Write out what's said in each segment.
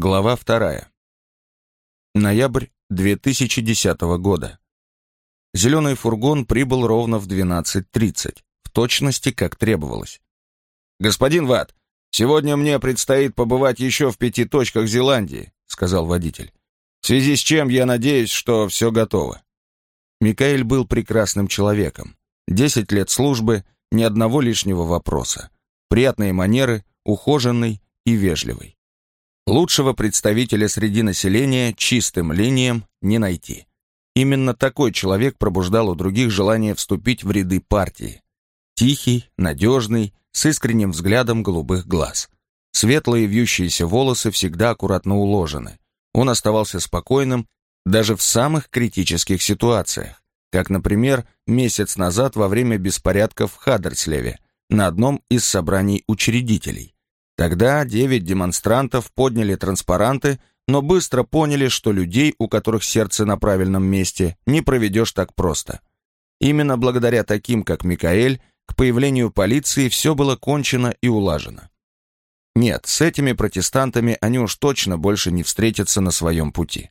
Глава вторая. Ноябрь 2010 года. Зеленый фургон прибыл ровно в 12.30, в точности, как требовалось. «Господин Ват, сегодня мне предстоит побывать еще в пяти точках Зеландии», сказал водитель. «В связи с чем я надеюсь, что все готово». Микаэль был прекрасным человеком. Десять лет службы, ни одного лишнего вопроса. Приятные манеры, ухоженный и вежливый. Лучшего представителя среди населения чистым линиям не найти. Именно такой человек пробуждал у других желание вступить в ряды партии. Тихий, надежный, с искренним взглядом голубых глаз. Светлые вьющиеся волосы всегда аккуратно уложены. Он оставался спокойным даже в самых критических ситуациях, как, например, месяц назад во время беспорядков в Хаддерслеве на одном из собраний учредителей. Тогда девять демонстрантов подняли транспаранты, но быстро поняли, что людей, у которых сердце на правильном месте, не проведешь так просто. Именно благодаря таким, как Микаэль, к появлению полиции все было кончено и улажено. Нет, с этими протестантами они уж точно больше не встретятся на своем пути.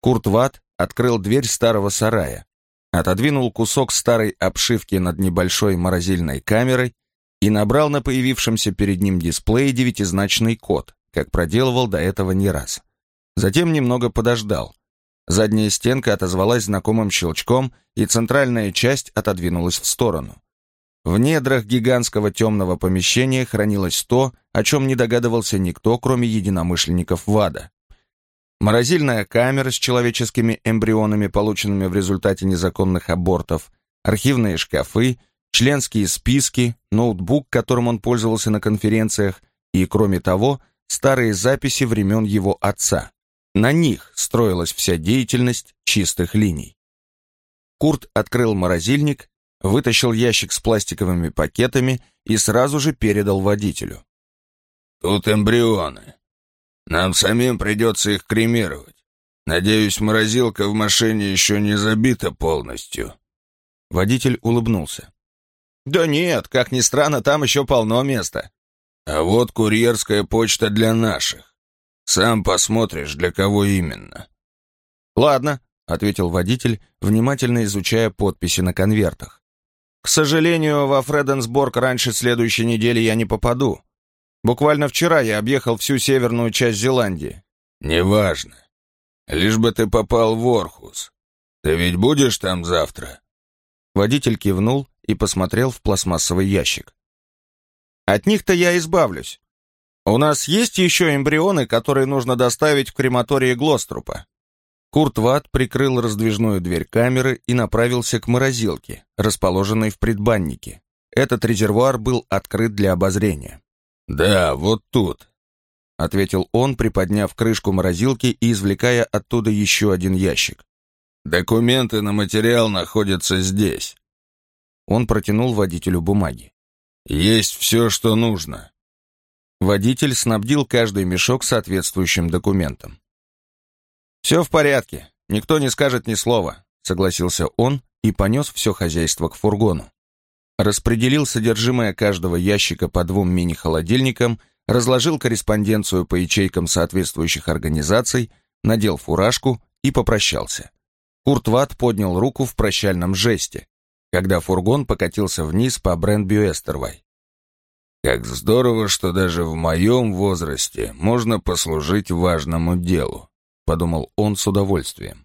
Курт Ватт открыл дверь старого сарая, отодвинул кусок старой обшивки над небольшой морозильной камерой и набрал на появившемся перед ним дисплее девятизначный код, как проделывал до этого не раз. Затем немного подождал. Задняя стенка отозвалась знакомым щелчком, и центральная часть отодвинулась в сторону. В недрах гигантского темного помещения хранилось то, о чем не догадывался никто, кроме единомышленников ВАДА. Морозильная камера с человеческими эмбрионами, полученными в результате незаконных абортов, архивные шкафы — членские списки, ноутбук, которым он пользовался на конференциях, и, кроме того, старые записи времен его отца. На них строилась вся деятельность чистых линий. Курт открыл морозильник, вытащил ящик с пластиковыми пакетами и сразу же передал водителю. «Тут эмбрионы. Нам самим придется их кремировать. Надеюсь, морозилка в машине еще не забита полностью». Водитель улыбнулся. «Да нет, как ни странно, там еще полно места». «А вот курьерская почта для наших. Сам посмотришь, для кого именно». «Ладно», — ответил водитель, внимательно изучая подписи на конвертах. «К сожалению, во Фреденсборг раньше следующей недели я не попаду. Буквально вчера я объехал всю северную часть Зеландии». «Неважно. Лишь бы ты попал в Орхус. Ты ведь будешь там завтра?» Водитель кивнул и посмотрел в пластмассовый ящик. «От них-то я избавлюсь. У нас есть еще эмбрионы, которые нужно доставить в крематории Глострупа?» Курт Ватт прикрыл раздвижную дверь камеры и направился к морозилке, расположенной в предбаннике. Этот резервуар был открыт для обозрения. «Да, вот тут», — ответил он, приподняв крышку морозилки и извлекая оттуда еще один ящик. «Документы на материал находятся здесь. Он протянул водителю бумаги. «Есть все, что нужно». Водитель снабдил каждый мешок соответствующим документом. «Все в порядке, никто не скажет ни слова», согласился он и понес все хозяйство к фургону. Распределил содержимое каждого ящика по двум мини-холодильникам, разложил корреспонденцию по ячейкам соответствующих организаций, надел фуражку и попрощался. Куртват поднял руку в прощальном жесте, когда фургон покатился вниз по Брент-Бюэстервай. «Как здорово, что даже в моем возрасте можно послужить важному делу», — подумал он с удовольствием.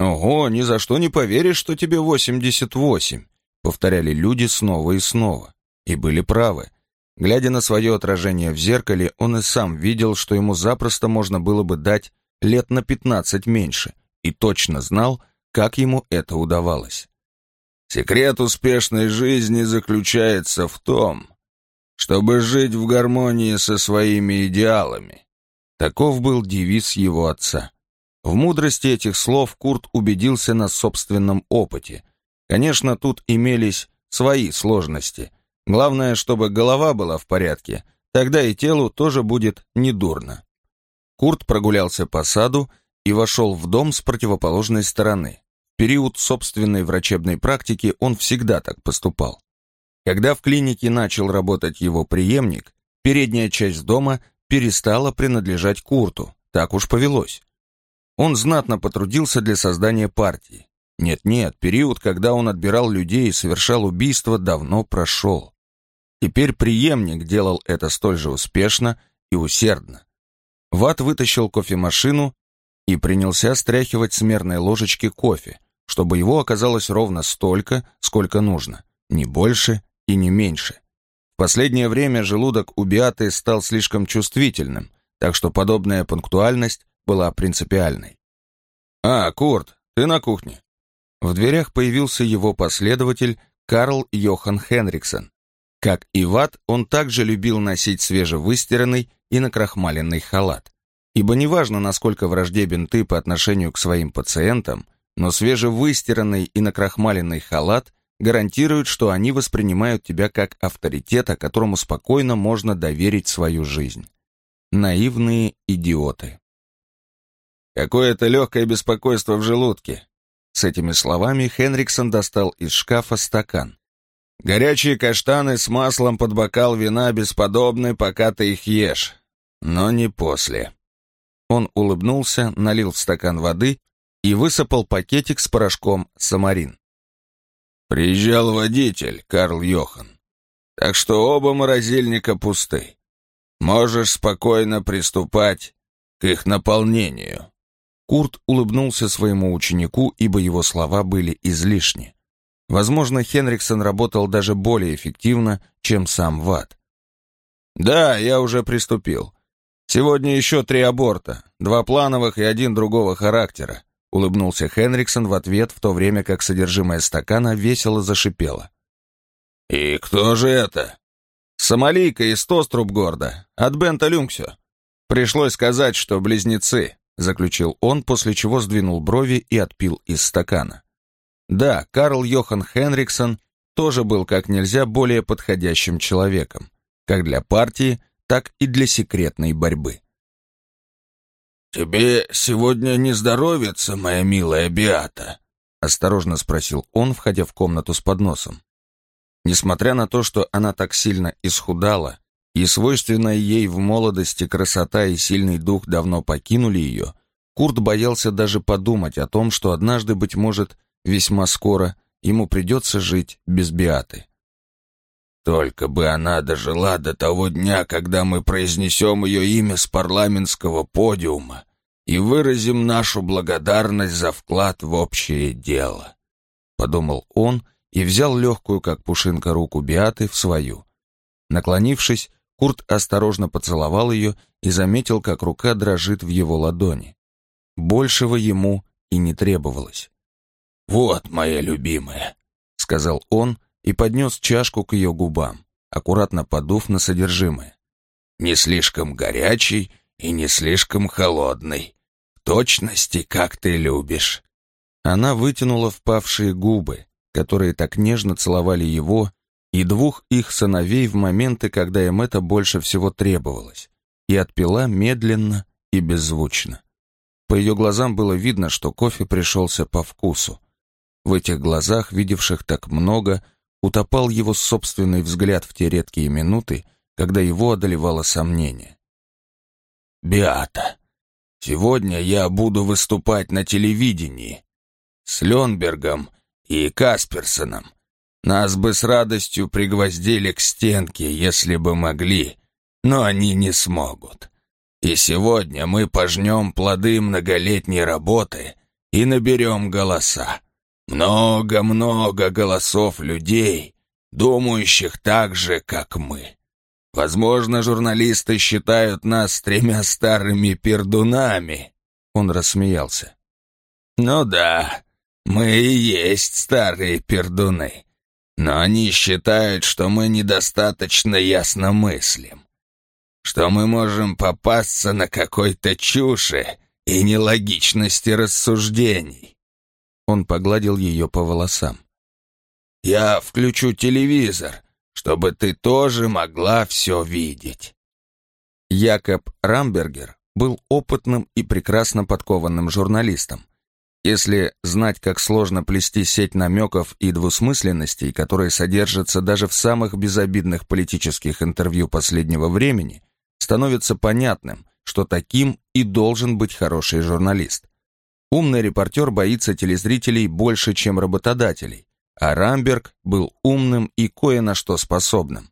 «Ого, ни за что не поверишь, что тебе 88», — повторяли люди снова и снова. И были правы. Глядя на свое отражение в зеркале, он и сам видел, что ему запросто можно было бы дать лет на 15 меньше, и точно знал, как ему это удавалось. Секрет успешной жизни заключается в том, чтобы жить в гармонии со своими идеалами. Таков был девиз его отца. В мудрости этих слов Курт убедился на собственном опыте. Конечно, тут имелись свои сложности. Главное, чтобы голова была в порядке, тогда и телу тоже будет недурно. Курт прогулялся по саду и вошел в дом с противоположной стороны период собственной врачебной практики он всегда так поступал. Когда в клинике начал работать его преемник, передняя часть дома перестала принадлежать Курту, так уж повелось. Он знатно потрудился для создания партии. Нет-нет, период, когда он отбирал людей и совершал убийства, давно прошел. Теперь преемник делал это столь же успешно и усердно. Ват вытащил кофемашину и принялся стряхивать с мерной ложечки кофе, чтобы его оказалось ровно столько, сколько нужно, не больше и не меньше. В последнее время желудок у Биаты стал слишком чувствительным, так что подобная пунктуальность была принципиальной. «А, Курт, ты на кухне?» В дверях появился его последователь Карл Йохан Хенриксон. Как и Ват, он также любил носить свежевыстиранный и накрахмаленный халат. Ибо неважно, насколько враждебен ты по отношению к своим пациентам, но свежевыстиранный и накрахмаленный халат гарантирует, что они воспринимают тебя как авторитета, которому спокойно можно доверить свою жизнь. Наивные идиоты. Какое-то легкое беспокойство в желудке. С этими словами Хенриксон достал из шкафа стакан. Горячие каштаны с маслом под бокал вина бесподобны, пока ты их ешь, но не после. Он улыбнулся, налил в стакан воды и высыпал пакетик с порошком «Самарин». Приезжал водитель, Карл Йохан. Так что оба морозильника пусты. Можешь спокойно приступать к их наполнению. Курт улыбнулся своему ученику, ибо его слова были излишни. Возможно, Хенриксон работал даже более эффективно, чем сам Ват. «Да, я уже приступил. Сегодня еще три аборта, два плановых и один другого характера. Улыбнулся Хенриксон в ответ, в то время как содержимое стакана весело зашипело. «И кто же это?» «Сомалийка из Тострубгорда, от Бента Люнксё. Пришлось сказать, что близнецы», — заключил он, после чего сдвинул брови и отпил из стакана. Да, Карл Йохан Хенриксон тоже был как нельзя более подходящим человеком, как для партии, так и для секретной борьбы. «Тебе сегодня не здоровится, моя милая Биата?» — осторожно спросил он, входя в комнату с подносом. Несмотря на то, что она так сильно исхудала, и свойственная ей в молодости красота и сильный дух давно покинули ее, Курт боялся даже подумать о том, что однажды, быть может, весьма скоро ему придется жить без Биаты. Только бы она дожила до того дня, когда мы произнесем ее имя с парламентского подиума и выразим нашу благодарность за вклад в общее дело», — подумал он и взял легкую, как пушинка, руку Биаты в свою. Наклонившись, Курт осторожно поцеловал ее и заметил, как рука дрожит в его ладони. Большего ему и не требовалось. «Вот моя любимая», — сказал он, — и поднес чашку к ее губам, аккуратно подув на содержимое. «Не слишком горячий и не слишком холодный. В точности, как ты любишь». Она вытянула впавшие губы, которые так нежно целовали его и двух их сыновей в моменты, когда им это больше всего требовалось, и отпила медленно и беззвучно. По ее глазам было видно, что кофе пришелся по вкусу. В этих глазах, видевших так много, утопал его собственный взгляд в те редкие минуты, когда его одолевало сомнение. «Биата, сегодня я буду выступать на телевидении с Ленбергом и Касперсоном. Нас бы с радостью пригвоздили к стенке, если бы могли, но они не смогут. И сегодня мы пожнем плоды многолетней работы и наберем голоса. Много-много голосов людей, думающих так же, как мы. Возможно, журналисты считают нас тремя старыми пердунами. Он рассмеялся. Ну да, мы и есть старые пердуны. Но они считают, что мы недостаточно ясно мыслим. Что мы можем попасться на какой-то чуши и нелогичности рассуждений. Он погладил ее по волосам. «Я включу телевизор, чтобы ты тоже могла все видеть». Якоб Рамбергер был опытным и прекрасно подкованным журналистом. Если знать, как сложно плести сеть намеков и двусмысленностей, которые содержатся даже в самых безобидных политических интервью последнего времени, становится понятным, что таким и должен быть хороший журналист. Умный репортер боится телезрителей больше, чем работодателей, а Рамберг был умным и кое на что способным.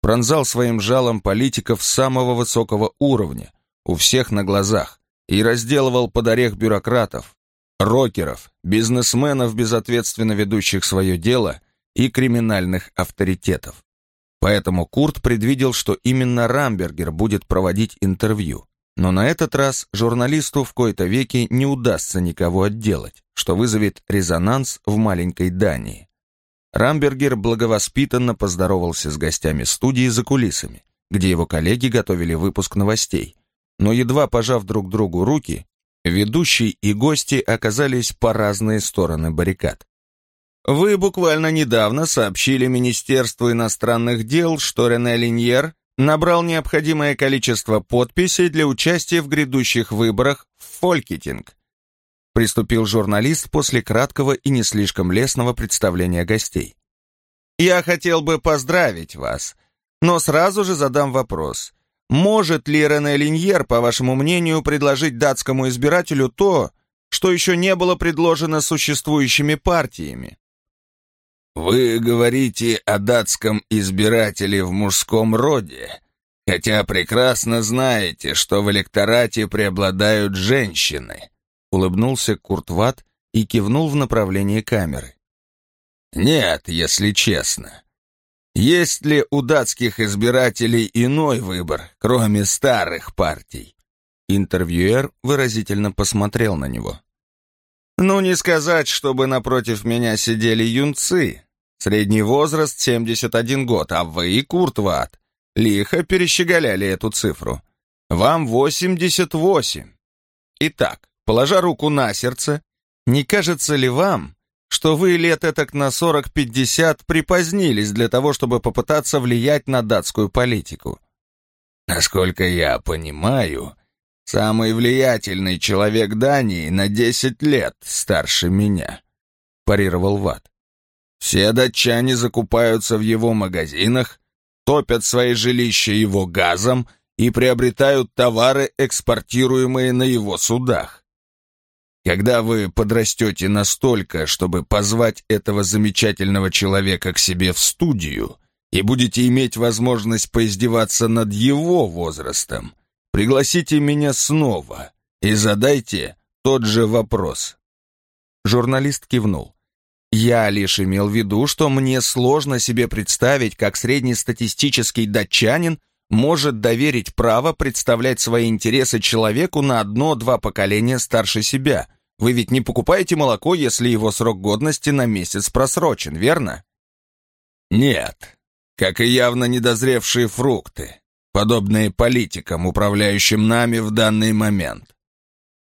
Пронзал своим жалом политиков самого высокого уровня, у всех на глазах, и разделывал под орех бюрократов, рокеров, бизнесменов, безответственно ведущих свое дело, и криминальных авторитетов. Поэтому Курт предвидел, что именно Рамбергер будет проводить интервью. Но на этот раз журналисту в кои-то веки не удастся никого отделать, что вызовет резонанс в маленькой Дании. Рамбергер благовоспитанно поздоровался с гостями студии за кулисами, где его коллеги готовили выпуск новостей. Но едва пожав друг другу руки, ведущий и гости оказались по разные стороны баррикад. Вы буквально недавно сообщили Министерству иностранных дел, что Рене Линьер набрал необходимое количество подписей для участия в грядущих выборах в Фолькетинг. Приступил журналист после краткого и не слишком лестного представления гостей. Я хотел бы поздравить вас, но сразу же задам вопрос. Может ли Рене Линьер, по вашему мнению, предложить датскому избирателю то, что еще не было предложено существующими партиями? «Вы говорите о датском избирателе в мужском роде, хотя прекрасно знаете, что в электорате преобладают женщины», улыбнулся Куртват и кивнул в направлении камеры. «Нет, если честно. Есть ли у датских избирателей иной выбор, кроме старых партий?» Интервьюер выразительно посмотрел на него. «Ну, не сказать, чтобы напротив меня сидели юнцы, Средний возраст 71 год, а вы, Куртват, лихо перещеголяли эту цифру. Вам 88. Итак, положа руку на сердце, не кажется ли вам, что вы лет этак на 40-50 припозднились для того, чтобы попытаться влиять на датскую политику? Насколько я понимаю, самый влиятельный человек Дании на 10 лет старше меня, парировал Ват. Все датчане закупаются в его магазинах, топят свои жилища его газом и приобретают товары, экспортируемые на его судах. Когда вы подрастете настолько, чтобы позвать этого замечательного человека к себе в студию и будете иметь возможность поиздеваться над его возрастом, пригласите меня снова и задайте тот же вопрос. Журналист кивнул. Я лишь имел в виду, что мне сложно себе представить, как среднестатистический датчанин может доверить право представлять свои интересы человеку на одно-два поколения старше себя. Вы ведь не покупаете молоко, если его срок годности на месяц просрочен, верно? Нет, как и явно недозревшие фрукты, подобные политикам, управляющим нами в данный момент.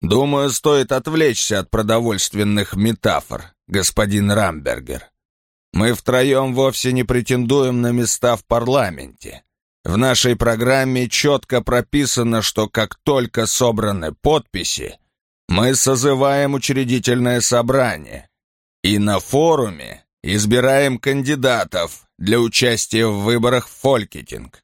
Думаю, стоит отвлечься от продовольственных метафор, господин Рамбергер. Мы втроем вовсе не претендуем на места в парламенте. В нашей программе четко прописано, что как только собраны подписи, мы созываем учредительное собрание и на форуме избираем кандидатов для участия в выборах в Фолькетинг.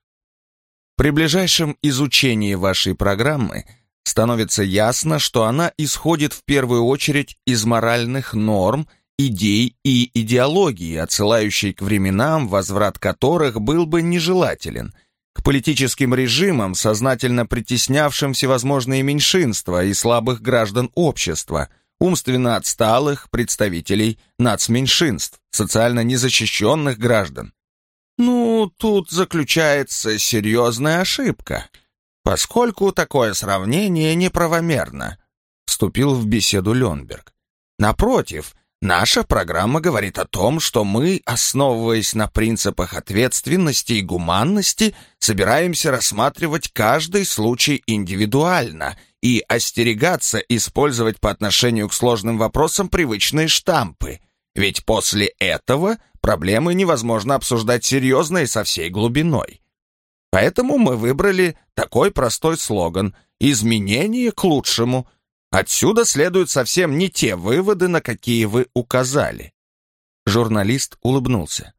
При ближайшем изучении вашей программы становится ясно, что она исходит в первую очередь из моральных норм, идей и идеологии, отсылающей к временам, возврат которых был бы нежелателен, к политическим режимам, сознательно притеснявшим всевозможные меньшинства и слабых граждан общества, умственно отсталых представителей нацменьшинств, социально незащищенных граждан. Ну, тут заключается серьезная ошибка – поскольку такое сравнение неправомерно», — вступил в беседу Ленберг. «Напротив, наша программа говорит о том, что мы, основываясь на принципах ответственности и гуманности, собираемся рассматривать каждый случай индивидуально и остерегаться использовать по отношению к сложным вопросам привычные штампы. Ведь после этого проблемы невозможно обсуждать серьезно и со всей глубиной». Поэтому мы выбрали такой простой слоган «Изменение к лучшему». Отсюда следуют совсем не те выводы, на какие вы указали. Журналист улыбнулся.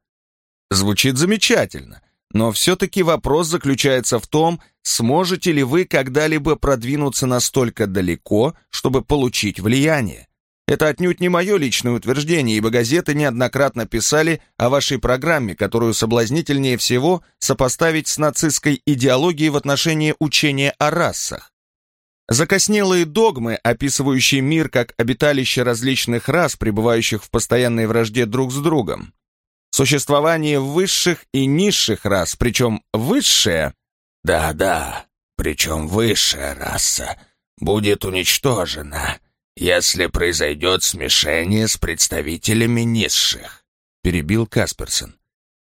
Звучит замечательно, но все-таки вопрос заключается в том, сможете ли вы когда-либо продвинуться настолько далеко, чтобы получить влияние. Это отнюдь не мое личное утверждение, ибо газеты неоднократно писали о вашей программе, которую соблазнительнее всего сопоставить с нацистской идеологией в отношении учения о расах. Закоснелые догмы, описывающие мир как обиталище различных рас, пребывающих в постоянной вражде друг с другом. Существование высших и низших рас, причем высшая... Да-да, причем высшая раса будет уничтожена, если произойдет смешение с представителями низших, перебил Касперсон.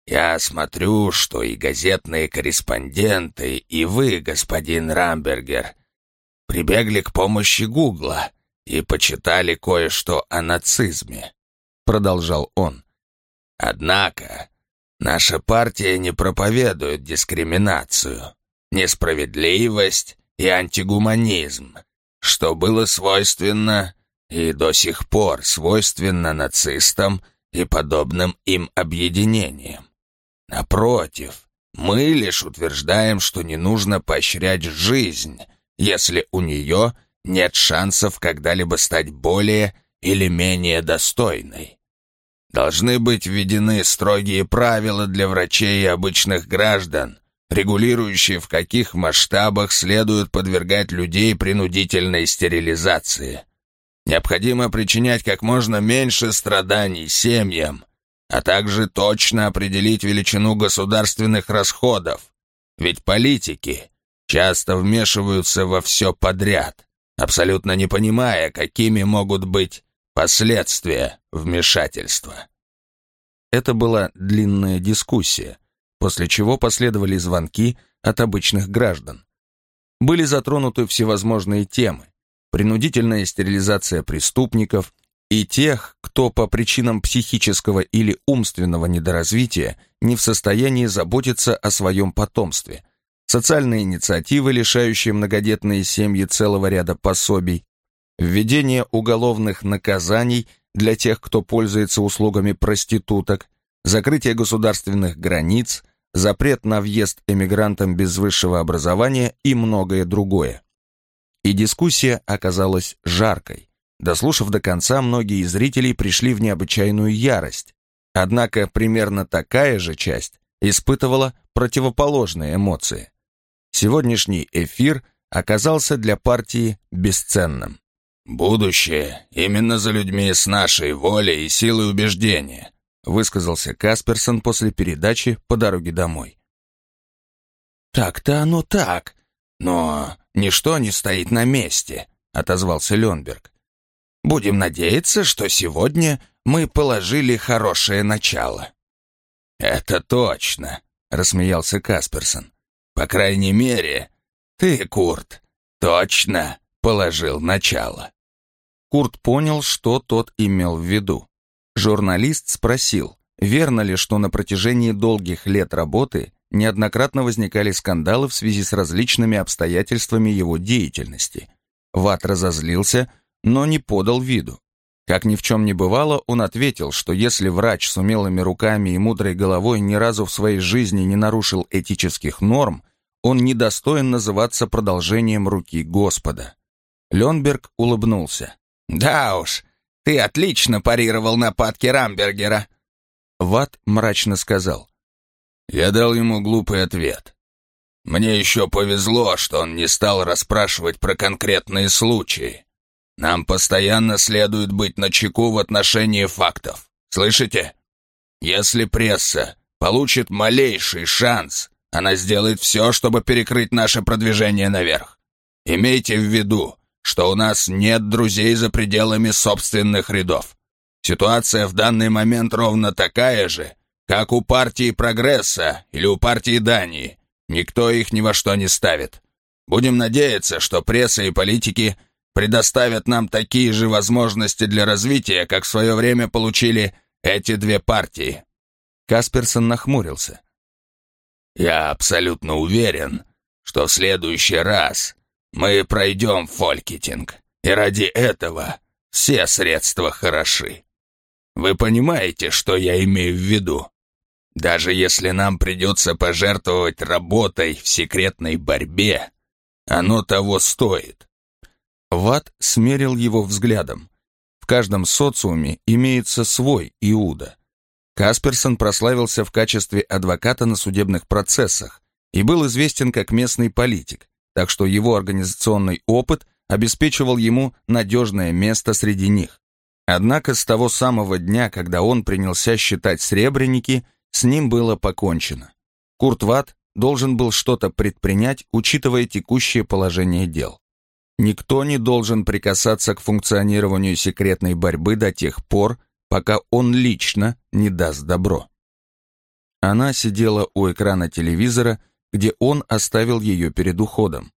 Я смотрю, что и газетные корреспонденты, и вы, господин Рамбергер, прибегли к помощи Гугла и почитали кое-что о нацизме», — продолжал он. «Однако наша партия не проповедует дискриминацию, несправедливость и антигуманизм, что было свойственно и до сих пор свойственно нацистам и подобным им объединениям. Напротив, мы лишь утверждаем, что не нужно поощрять жизнь, если у нее нет шансов когда-либо стать более или менее достойной. Должны быть введены строгие правила для врачей и обычных граждан, регулирующие, в каких масштабах следует подвергать людей принудительной стерилизации. Необходимо причинять как можно меньше страданий семьям, а также точно определить величину государственных расходов, ведь политики часто вмешиваются во все подряд, абсолютно не понимая, какими могут быть последствия вмешательства. Это была длинная дискуссия, после чего последовали звонки от обычных граждан. Были затронуты всевозможные темы, принудительная стерилизация преступников и тех, кто по причинам психического или умственного недоразвития не в состоянии заботиться о своем потомстве – социальные инициативы, лишающие многодетные семьи целого ряда пособий, введение уголовных наказаний для тех, кто пользуется услугами проституток, закрытие государственных границ, запрет на въезд эмигрантам без высшего образования и многое другое. И дискуссия оказалась жаркой. Дослушав до конца, многие из зрителей пришли в необычайную ярость. Однако примерно такая же часть испытывала противоположные эмоции. Сегодняшний эфир оказался для партии бесценным. «Будущее именно за людьми с нашей волей и силой убеждения», высказался Касперсон после передачи по дороге домой. «Так-то оно так, но ничто не стоит на месте», отозвался Ленберг. «Будем надеяться, что сегодня мы положили хорошее начало». «Это точно», — рассмеялся Касперсон. По крайней мере, ты, Курт, точно положил начало. Курт понял, что тот имел в виду. Журналист спросил, верно ли, что на протяжении долгих лет работы неоднократно возникали скандалы в связи с различными обстоятельствами его деятельности. Ват разозлился, но не подал виду. Как ни в чем не бывало, он ответил, что если врач с умелыми руками и мудрой головой ни разу в своей жизни не нарушил этических норм, он недостоин называться продолжением руки Господа. Ленберг улыбнулся. «Да уж, ты отлично парировал нападки Рамбергера». Ват мрачно сказал. «Я дал ему глупый ответ. Мне еще повезло, что он не стал расспрашивать про конкретные случаи. Нам постоянно следует быть начеку в отношении фактов. Слышите? Если пресса получит малейший шанс, она сделает все, чтобы перекрыть наше продвижение наверх. Имейте в виду, что у нас нет друзей за пределами собственных рядов. Ситуация в данный момент ровно такая же, как у партии Прогресса или у партии Дании. Никто их ни во что не ставит. Будем надеяться, что пресса и политики – предоставят нам такие же возможности для развития, как в свое время получили эти две партии». Касперсон нахмурился. «Я абсолютно уверен, что в следующий раз мы пройдем фолькетинг, и ради этого все средства хороши. Вы понимаете, что я имею в виду?» Даже если нам придется пожертвовать работой в секретной борьбе, оно того стоит. Ват смерил его взглядом. В каждом социуме имеется свой Иуда. Касперсон прославился в качестве адвоката на судебных процессах и был известен как местный политик, так что его организационный опыт обеспечивал ему надежное место среди них. Однако с того самого дня, когда он принялся считать сребреники, с ним было покончено. Курт Ватт должен был что-то предпринять, учитывая текущее положение дел. Никто не должен прикасаться к функционированию секретной борьбы до тех пор, пока он лично не даст добро. Она сидела у экрана телевизора, где он оставил ее перед уходом.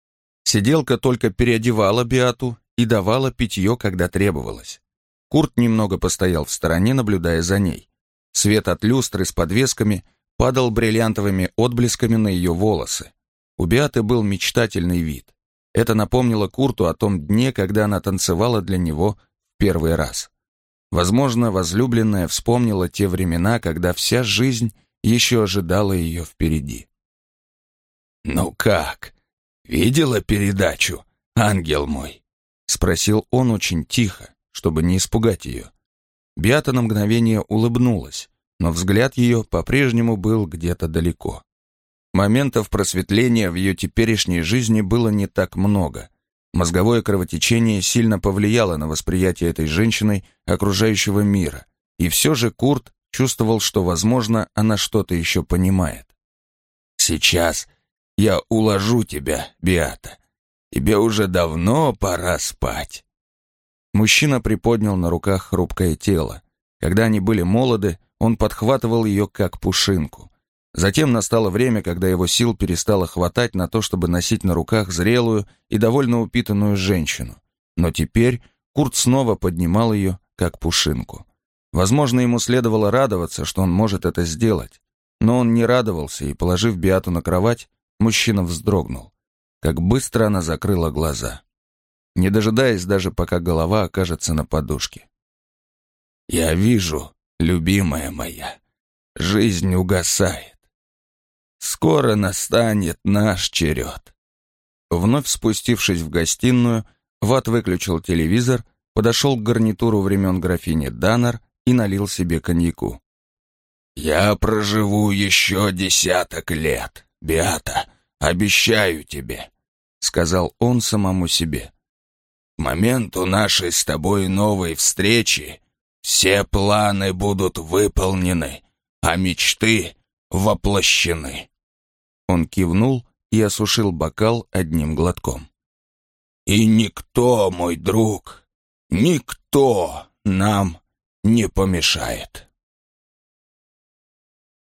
Сиделка только переодевала Биату и давала питье, когда требовалось. Курт немного постоял в стороне, наблюдая за ней. Свет от люстры с подвесками падал бриллиантовыми отблесками на ее волосы. У Биаты был мечтательный вид. Это напомнило Курту о том дне, когда она танцевала для него в первый раз. Возможно, возлюбленная вспомнила те времена, когда вся жизнь еще ожидала ее впереди. «Ну как? Видела передачу, ангел мой?» — спросил он очень тихо, чтобы не испугать ее. Биата на мгновение улыбнулась, но взгляд ее по-прежнему был где-то далеко. Моментов просветления в ее теперешней жизни было не так много. Мозговое кровотечение сильно повлияло на восприятие этой женщиной окружающего мира, и все же Курт чувствовал, что, возможно, она что-то еще понимает. «Сейчас я уложу тебя, Биата. Тебе уже давно пора спать». Мужчина приподнял на руках хрупкое тело. Когда они были молоды, он подхватывал ее как пушинку. Затем настало время, когда его сил перестало хватать на то, чтобы носить на руках зрелую и довольно упитанную женщину. Но теперь Курт снова поднимал ее, как пушинку. Возможно, ему следовало радоваться, что он может это сделать. Но он не радовался, и, положив Биату на кровать, мужчина вздрогнул. Как быстро она закрыла глаза. Не дожидаясь даже, пока голова окажется на подушке. «Я вижу, любимая моя, жизнь угасает. Скоро настанет наш черед. Вновь спустившись в гостиную, Ват выключил телевизор, подошел к гарнитуру времен графини Даннер и налил себе коньяку. «Я проживу еще десяток лет, Биата, обещаю тебе», — сказал он самому себе. «К моменту нашей с тобой новой встречи все планы будут выполнены, а мечты воплощены». Он кивнул и осушил бокал одним глотком. «И никто, мой друг, никто нам не помешает».